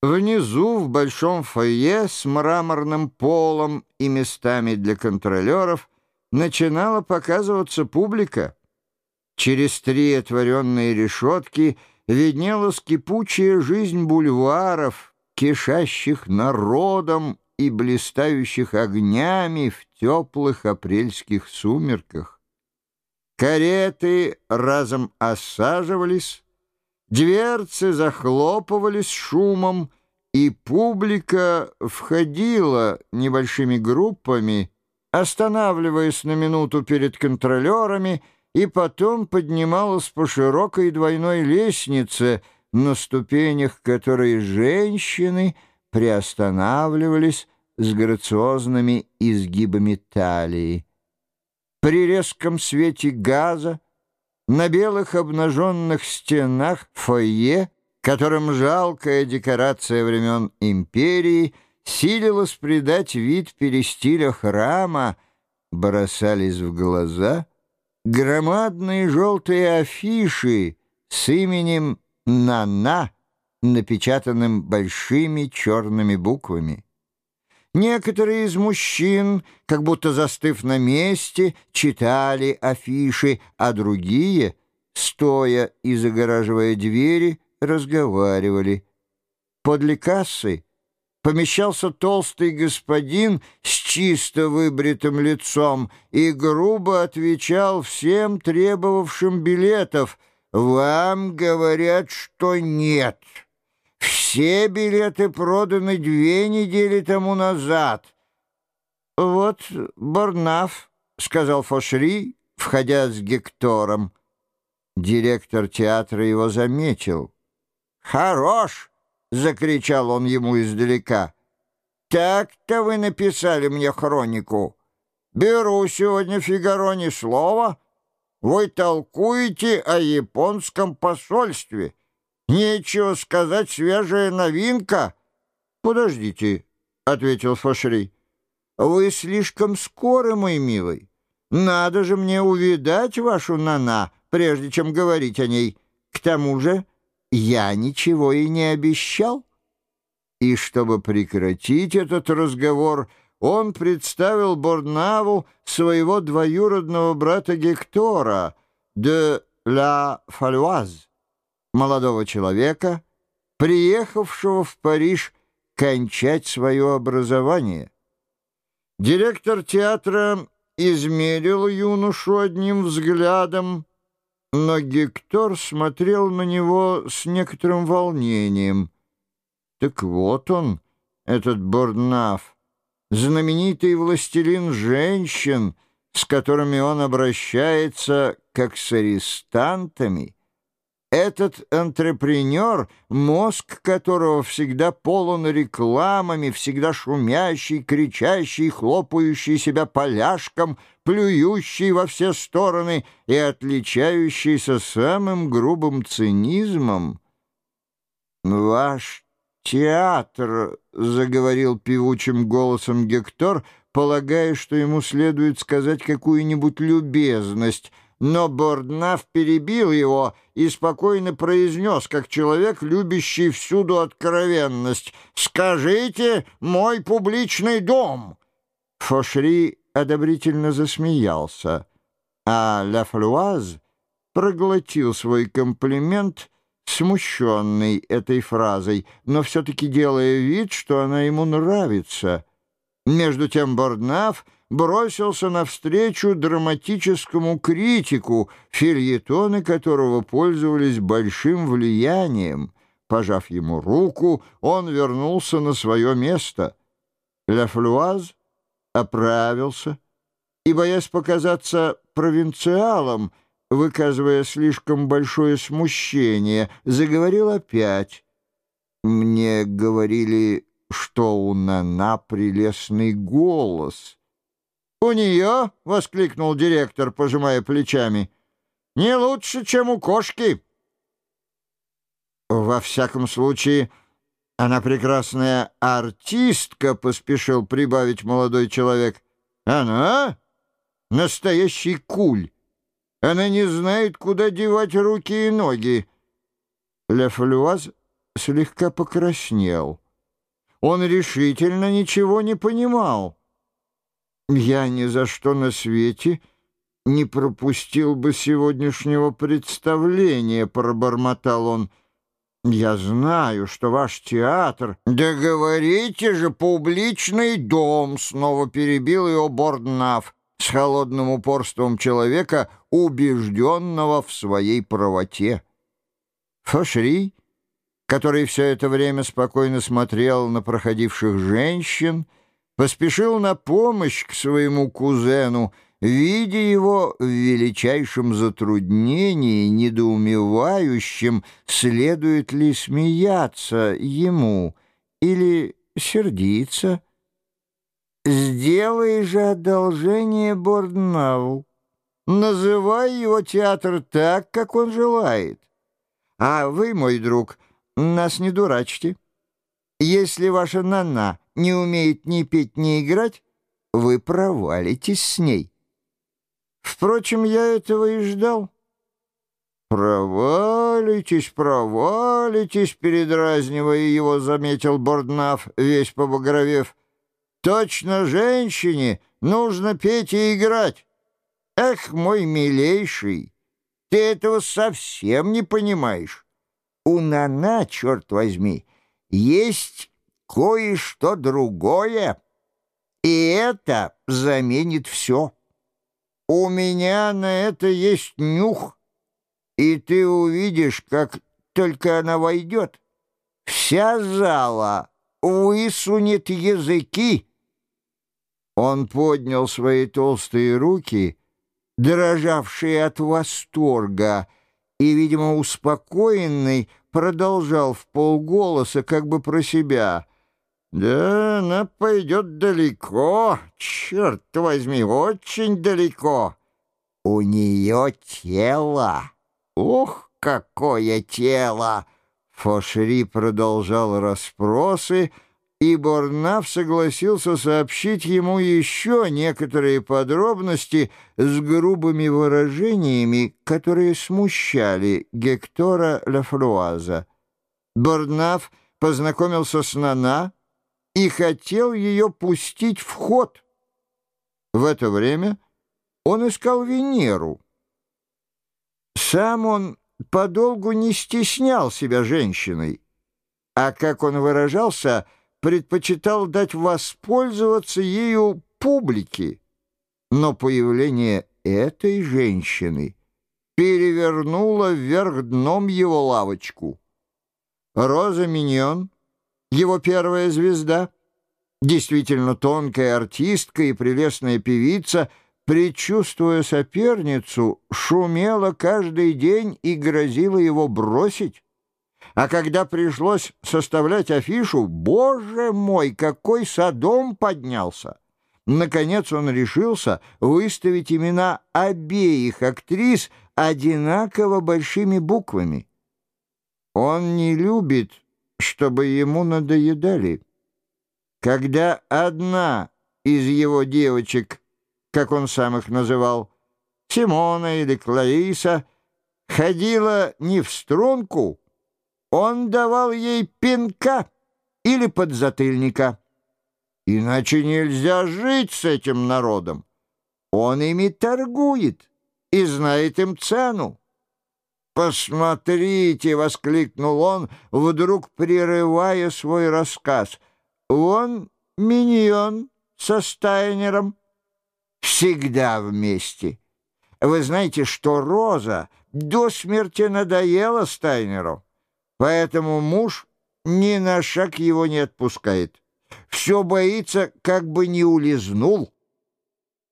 Внизу, в большом фойе с мраморным полом и местами для контролеров, начинала показываться публика. Через три отворенные решетки виднелась кипучая жизнь бульваров, кишащих народом и блистающих огнями в теплых апрельских сумерках. Кареты разом осаживались, Дверцы захлопывались шумом, и публика входила небольшими группами, останавливаясь на минуту перед контролерами, и потом поднималась по широкой двойной лестнице, на ступенях которой женщины приостанавливались с грациозными изгибами талии. При резком свете газа на белых обнаженных стенах фойе, которым жалкая декорация времен империи силилась придать вид перестиля храма, бросались в глаза громадные желтые афиши с именем «Нана», напечатанным большими черными буквами. Некоторые из мужчин, как будто застыв на месте, читали афиши, а другие, стоя и загораживая двери, разговаривали. Подле кассы помещался толстый господин с чисто выбритым лицом и грубо отвечал всем требовавшим билетов «Вам говорят, что нет». Все билеты проданы две недели тому назад. Вот Борнаф, — сказал Фошри, входя с Гектором. Директор театра его заметил. «Хорош!» — закричал он ему издалека. «Так-то вы написали мне хронику. Беру сегодня Фигаро ни слова. Вы толкуете о японском посольстве». Нечего сказать, свежая новинка. Подождите, — ответил Фошри. Вы слишком скоро, мой милый. Надо же мне увидать вашу Нана, прежде чем говорить о ней. К тому же я ничего и не обещал. И чтобы прекратить этот разговор, он представил Борнаву своего двоюродного брата Гектора, де ла Фалюаз молодого человека, приехавшего в Париж кончать свое образование. Директор театра измерил юношу одним взглядом, но Гектор смотрел на него с некоторым волнением. Так вот он, этот Борнаф, знаменитый властелин женщин, с которыми он обращается как с арестантами — этот антрепренер, мозг которого всегда полон рекламами, всегда шумящий, кричащий, хлопающий себя поляшком, плюющий во все стороны и отличающийся самым грубым цинизмом. «Ваш театр», — заговорил певучим голосом Гектор, полагая, что ему следует сказать какую-нибудь любезность — но Борднаф перебил его и спокойно произнес, как человек, любящий всюду откровенность, «Скажите, мой публичный дом!» Фошри одобрительно засмеялся, а Ла Флуаз проглотил свой комплимент, смущенный этой фразой, но все-таки делая вид, что она ему нравится. Между тем Борднаф — бросился навстречу драматическому критику, фильетоны которого пользовались большим влиянием. Пожав ему руку, он вернулся на свое место. Ля Флуаз оправился и, боясь показаться провинциалом, выказывая слишком большое смущение, заговорил опять. «Мне говорили, что у Нана прелестный голос». «У нее?» — воскликнул директор, пожимая плечами. «Не лучше, чем у кошки». «Во всяком случае, она прекрасная артистка», — поспешил прибавить молодой человек. «Она? Настоящий куль. Она не знает, куда девать руки и ноги». Ле Флюаз слегка покраснел. Он решительно ничего не понимал. «Я ни за что на свете не пропустил бы сегодняшнего представления», — пробормотал он. «Я знаю, что ваш театр...» «Да говорите же, публичный дом!» — снова перебил его Борднаф с холодным упорством человека, убежденного в своей правоте. Фошри, который все это время спокойно смотрел на проходивших женщин, поспешил на помощь к своему кузену, видя его в величайшем затруднении, недоумевающем, следует ли смеяться ему или сердиться. «Сделай же одолжение Борднау, называй его театр так, как он желает. А вы, мой друг, нас не дурачьте. Если ваша Нана не умеет ни петь, ни играть, вы провалитесь с ней». Впрочем, я этого и ждал. «Провалитесь, провалитесь», — передразнивая его, заметил Борднаф, весь побагровев. «Точно женщине нужно петь и играть. Эх, мой милейший, ты этого совсем не понимаешь. У Нана, черт возьми, есть кое-что другое, и это заменит все». У меня на это есть нюх, и ты увидишь, как только она войдет, вся зала высунет языки. Он поднял свои толстые руки, дрожавшие от восторга, и, видимо, успокоенный, продолжал в полголоса, как бы про себя — да, она пойдет далеко, черт возьми, очень далеко. У нее тело. Ух, какое тело! Фошри продолжал расспросы, и Борнав согласился сообщить ему еще некоторые подробности с грубыми выражениями, которые смущали Гектора Лафруаза. Борнав познакомился с Нана, и хотел ее пустить в ход. В это время он искал Венеру. Сам он подолгу не стеснял себя женщиной, а, как он выражался, предпочитал дать воспользоваться ею публике. Но появление этой женщины перевернуло вверх дном его лавочку. Роза Миньон — его первая звезда, действительно тонкая артистка и прелестная певица, предчувствуя соперницу, шумела каждый день и грозила его бросить. А когда пришлось составлять афишу, боже мой, какой садом поднялся! Наконец он решился выставить имена обеих актрис одинаково большими буквами. Он не любит чтобы ему надоедали. Когда одна из его девочек, как он сам их называл, Симона или Клариса, ходила не в струнку, он давал ей пинка или подзатыльника. Иначе нельзя жить с этим народом. Он ими торгует и знает им цену. «Посмотрите!» — воскликнул он, вдруг прерывая свой рассказ. «Вон миньон со Стайнером. Всегда вместе. Вы знаете, что Роза до смерти надоела Стайнеру, поэтому муж ни на шаг его не отпускает. Все боится, как бы не улизнул».